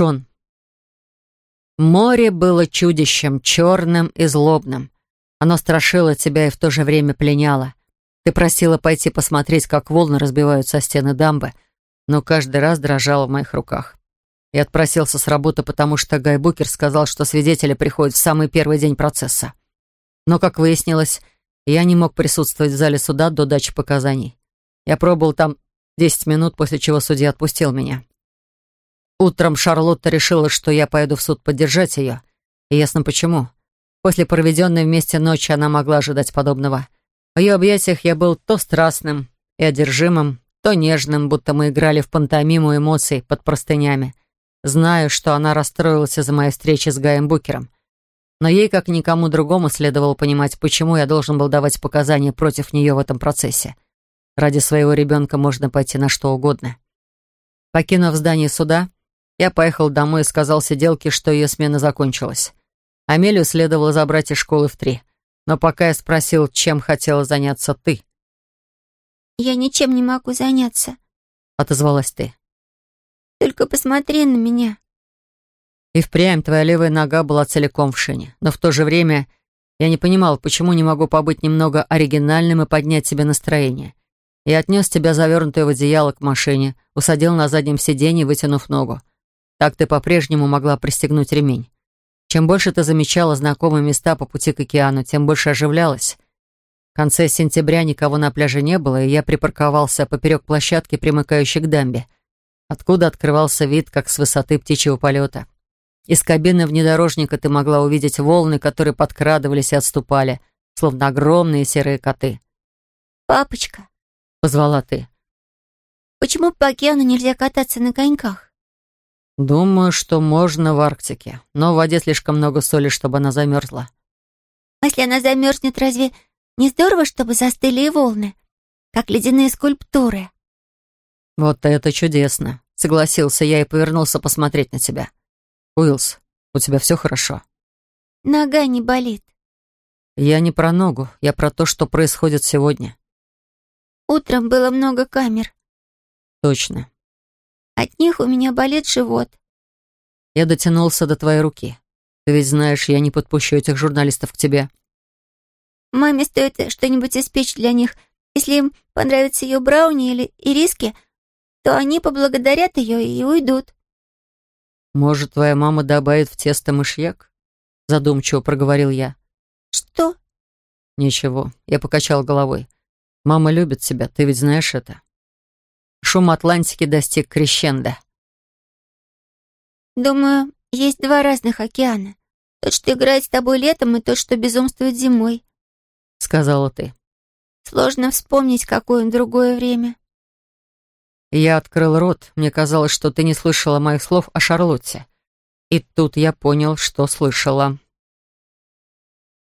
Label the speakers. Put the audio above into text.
Speaker 1: Капюшон. Море было чудищем, черным и злобным. Оно страшило тебя и в то же время пленяло. Ты просила пойти посмотреть, как волны разбиваются о стены дамбы, но каждый раз дрожало в моих руках. Я отпросился с работы, потому что Гай Букер сказал, что свидетели приходят в самый первый день процесса. Но, как выяснилось, я не мог присутствовать в зале суда до дачи показаний. Я пробыл там 10 минут, после чего судья отпустил меня. Утром Шарлотта решила, что я поеду в суд поддержать ее. И ясно почему. После проведенной вместе ночи она могла ожидать подобного. В ее объятиях я был то страстным и одержимым, то нежным, будто мы играли в пантомиму эмоций под простынями. Знаю, что она расстроилась из-за моей встречи с Гаем Букером. Но ей, как никому другому, следовало понимать, почему я должен был давать показания против нее в этом процессе. Ради своего ребенка можно пойти на что угодно. Покинув здание суда, я поехал домой и сказал сиделке, что ее смена закончилась. Амелию следовало забрать из школы в три. Но пока я спросил, чем хотела заняться ты.
Speaker 2: «Я ничем не могу заняться», —
Speaker 1: отозвалась ты.
Speaker 2: «Только посмотри на меня».
Speaker 1: И впрямь твоя левая нога была целиком в шине. Но в то же время я не понимал, почему не могу побыть немного оригинальным и поднять себе настроение. Я отнес тебя, завернутое в одеяло, к машине, усадил на заднем сиденье, вытянув ногу. Так ты по-прежнему могла пристегнуть ремень. Чем больше ты замечала знакомые места по пути к океану, тем больше оживлялась. В конце сентября никого на пляже не было, и я припарковался поперек площадки, примыкающей к дамбе, откуда открывался вид, как с высоты птичьего полета. Из кабины внедорожника ты могла увидеть волны, которые подкрадывались и отступали, словно огромные серые коты.
Speaker 2: «Папочка», —
Speaker 1: позвала ты.
Speaker 2: «Почему по океану нельзя кататься на коньках?»
Speaker 1: «Думаю, что можно в Арктике, но в воде слишком много соли, чтобы она замерзла».
Speaker 2: А если она замерзнет, разве не здорово, чтобы застыли и волны, как ледяные скульптуры?»
Speaker 1: «Вот это чудесно!» — согласился я и повернулся посмотреть на тебя. «Уиллс, у тебя все хорошо?»
Speaker 2: «Нога не болит».
Speaker 1: «Я не про ногу, я про то, что происходит сегодня».
Speaker 2: «Утром было много камер».
Speaker 1: «Точно.
Speaker 2: От них у меня болит живот.
Speaker 1: Я дотянулся до твоей руки. Ты ведь знаешь, я не подпущу этих журналистов к тебе.
Speaker 2: Маме стоит что-нибудь испечь для них. Если им понравятся ее брауни или ириски, то они поблагодарят ее и уйдут.
Speaker 1: Может, твоя мама добавит в тесто мышьяк? Задумчиво проговорил я.
Speaker 2: Что?
Speaker 1: Ничего, я покачал головой. Мама любит тебя, ты ведь знаешь это шум Атлантики достиг крещенда.
Speaker 2: «Думаю, есть два разных океана. Тот, что играет с тобой летом, и тот, что безумствует зимой», —
Speaker 1: сказала ты.
Speaker 2: «Сложно вспомнить, какое другое время».
Speaker 1: Я открыл рот. Мне казалось, что ты не слышала моих слов о Шарлотте. И тут я понял, что слышала.